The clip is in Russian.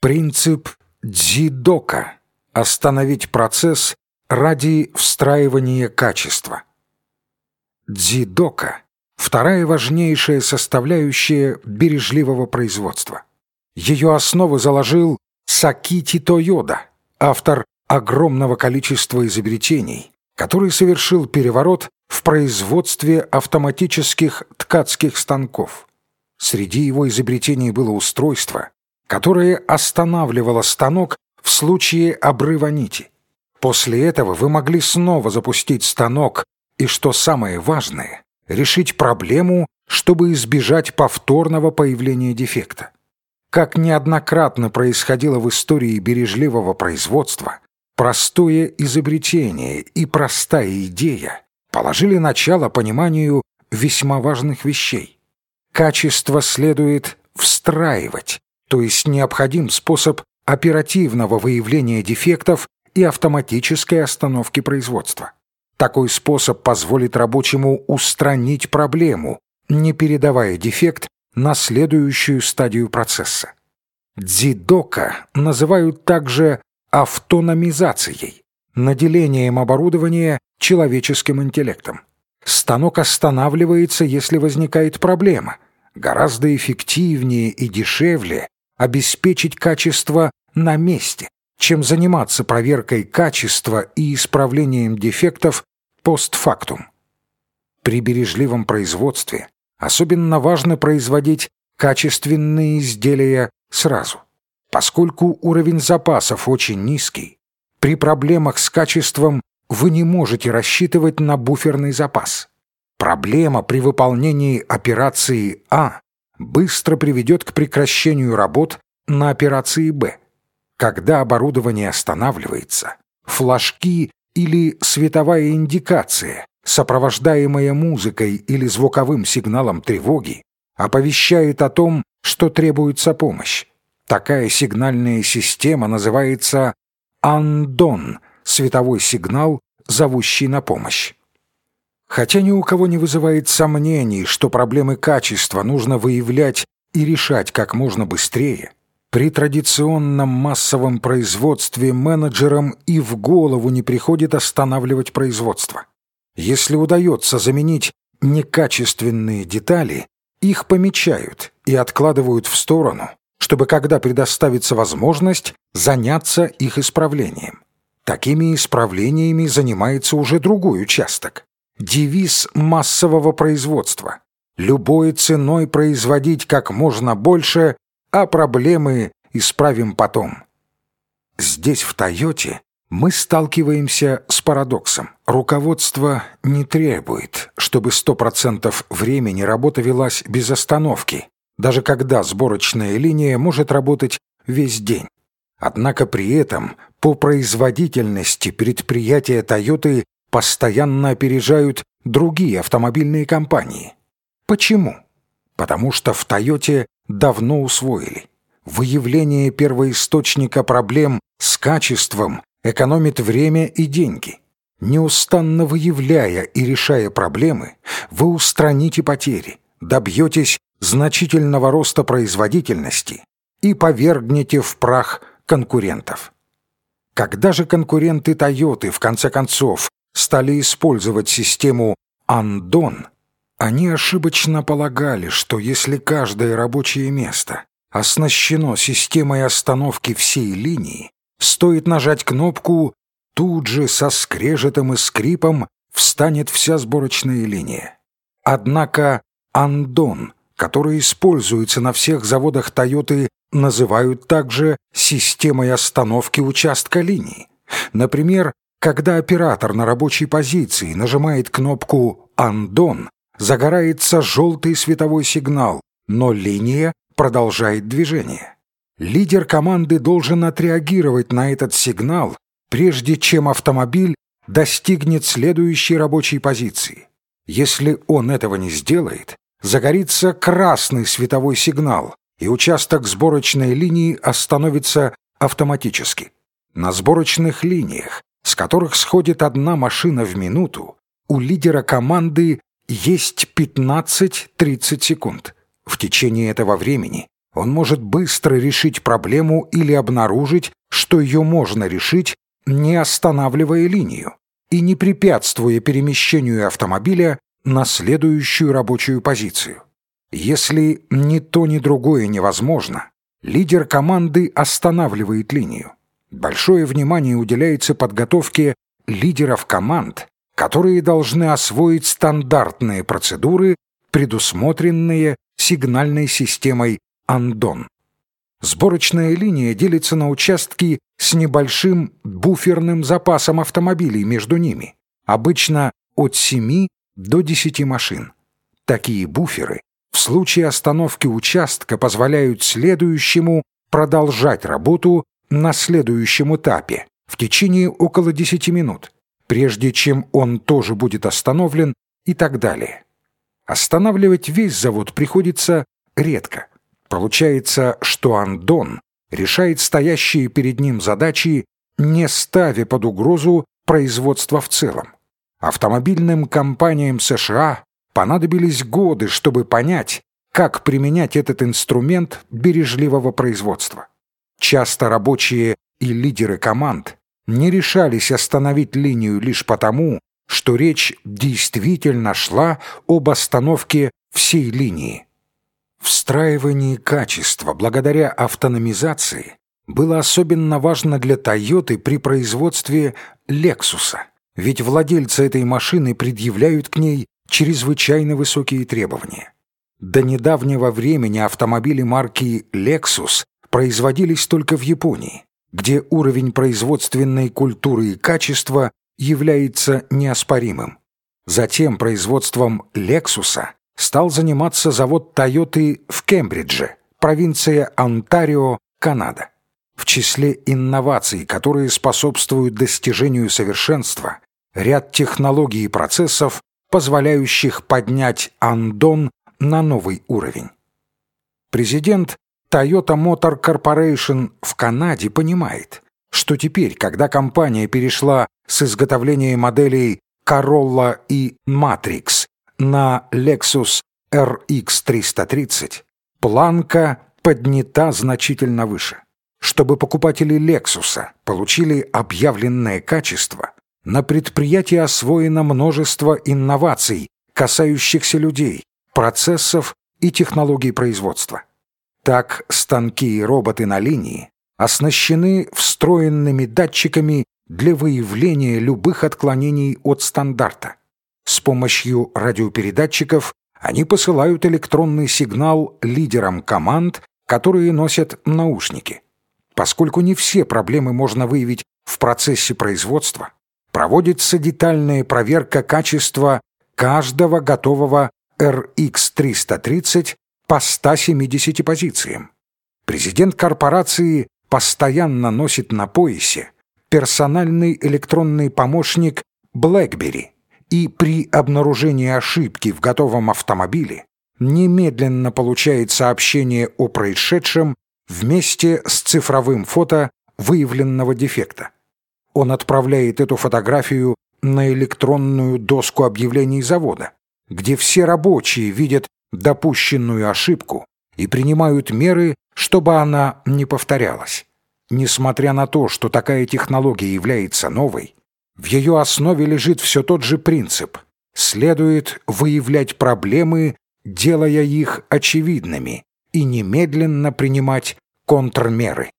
Принцип дзидока – остановить процесс ради встраивания качества. Дзидока – вторая важнейшая составляющая бережливого производства. Ее основу заложил Сакити Тойода, автор огромного количества изобретений, который совершил переворот в производстве автоматических ткацких станков. Среди его изобретений было устройство, которое останавливало станок в случае обрыва нити. После этого вы могли снова запустить станок и, что самое важное, решить проблему, чтобы избежать повторного появления дефекта. Как неоднократно происходило в истории бережливого производства, простое изобретение и простая идея положили начало пониманию весьма важных вещей. Качество следует встраивать, то есть необходим способ оперативного выявления дефектов и автоматической остановки производства. Такой способ позволит рабочему устранить проблему, не передавая дефект на следующую стадию процесса. Дзидока называют также автономизацией, наделением оборудования человеческим интеллектом. Станок останавливается, если возникает проблема. Гораздо эффективнее и дешевле обеспечить качество на месте, чем заниматься проверкой качества и исправлением дефектов постфактум. При бережливом производстве особенно важно производить качественные изделия сразу. Поскольку уровень запасов очень низкий, при проблемах с качеством вы не можете рассчитывать на буферный запас. Проблема при выполнении операции А быстро приведет к прекращению работ на операции Б. Когда оборудование останавливается, флажки или световая индикация, сопровождаемая музыкой или звуковым сигналом тревоги, оповещает о том, что требуется помощь. Такая сигнальная система называется «андон» — световой сигнал, зовущий на помощь. Хотя ни у кого не вызывает сомнений, что проблемы качества нужно выявлять и решать как можно быстрее, при традиционном массовом производстве менеджерам и в голову не приходит останавливать производство. Если удается заменить некачественные детали, их помечают и откладывают в сторону, чтобы, когда предоставится возможность, заняться их исправлением. Такими исправлениями занимается уже другой участок. Девиз массового производства. Любой ценой производить как можно больше, а проблемы исправим потом. Здесь, в «Тойоте», мы сталкиваемся с парадоксом. Руководство не требует, чтобы 100% времени работа велась без остановки, даже когда сборочная линия может работать весь день. Однако при этом по производительности предприятия Toyota постоянно опережают другие автомобильные компании. Почему? Потому что в Toyota давно усвоили. Выявление первоисточника проблем с качеством экономит время и деньги. Неустанно выявляя и решая проблемы, вы устраните потери, добьетесь значительного роста производительности и повергнете в прах конкурентов. Когда же конкуренты Toyota в конце концов стали использовать систему Андон, они ошибочно полагали, что если каждое рабочее место оснащено системой остановки всей линии, стоит нажать кнопку, тут же со скрежетом и скрипом встанет вся сборочная линия. Однако Андон которые используются на всех заводах Toyota, называют также системой остановки участка линии. Например, когда оператор на рабочей позиции нажимает кнопку «Андон», загорается желтый световой сигнал, но линия продолжает движение. Лидер команды должен отреагировать на этот сигнал, прежде чем автомобиль достигнет следующей рабочей позиции. Если он этого не сделает, загорится красный световой сигнал, и участок сборочной линии остановится автоматически. На сборочных линиях, с которых сходит одна машина в минуту, у лидера команды есть 15-30 секунд. В течение этого времени Он может быстро решить проблему или обнаружить, что ее можно решить, не останавливая линию и не препятствуя перемещению автомобиля на следующую рабочую позицию. Если ни то, ни другое невозможно, лидер команды останавливает линию. Большое внимание уделяется подготовке лидеров команд, которые должны освоить стандартные процедуры, предусмотренные сигнальной системой Андон. Сборочная линия делится на участки с небольшим буферным запасом автомобилей между ними, обычно от 7 до 10 машин. Такие буферы в случае остановки участка позволяют следующему продолжать работу на следующем этапе в течение около 10 минут, прежде чем он тоже будет остановлен и так далее. Останавливать весь завод приходится редко. Получается, что Андон решает стоящие перед ним задачи, не ставя под угрозу производство в целом. Автомобильным компаниям США понадобились годы, чтобы понять, как применять этот инструмент бережливого производства. Часто рабочие и лидеры команд не решались остановить линию лишь потому, что речь действительно шла об остановке всей линии. Встраивание качества благодаря автономизации было особенно важно для Toyota при производстве Lexus, ведь владельцы этой машины предъявляют к ней чрезвычайно высокие требования. До недавнего времени автомобили марки Lexus производились только в Японии, где уровень производственной культуры и качества является неоспоримым. Затем производством Lexus стал заниматься завод Тойоты в Кембридже, провинция Онтарио, Канада. В числе инноваций, которые способствуют достижению совершенства, ряд технологий и процессов, позволяющих поднять Андон на новый уровень. Президент Toyota Motor Corporation в Канаде понимает, что теперь, когда компания перешла с изготовления моделей Corolla и Matrix на Lexus RX 330 планка поднята значительно выше. Чтобы покупатели Lexus получили объявленное качество, на предприятии освоено множество инноваций, касающихся людей, процессов и технологий производства. Так станки и роботы на линии оснащены встроенными датчиками для выявления любых отклонений от стандарта. С помощью радиопередатчиков они посылают электронный сигнал лидерам команд, которые носят наушники. Поскольку не все проблемы можно выявить в процессе производства, проводится детальная проверка качества каждого готового RX330 по 170 позициям. Президент корпорации постоянно носит на поясе персональный электронный помощник BlackBerry и при обнаружении ошибки в готовом автомобиле немедленно получает сообщение о происшедшем вместе с цифровым фото выявленного дефекта. Он отправляет эту фотографию на электронную доску объявлений завода, где все рабочие видят допущенную ошибку и принимают меры, чтобы она не повторялась. Несмотря на то, что такая технология является новой, в ее основе лежит все тот же принцип. Следует выявлять проблемы, делая их очевидными, и немедленно принимать контрмеры.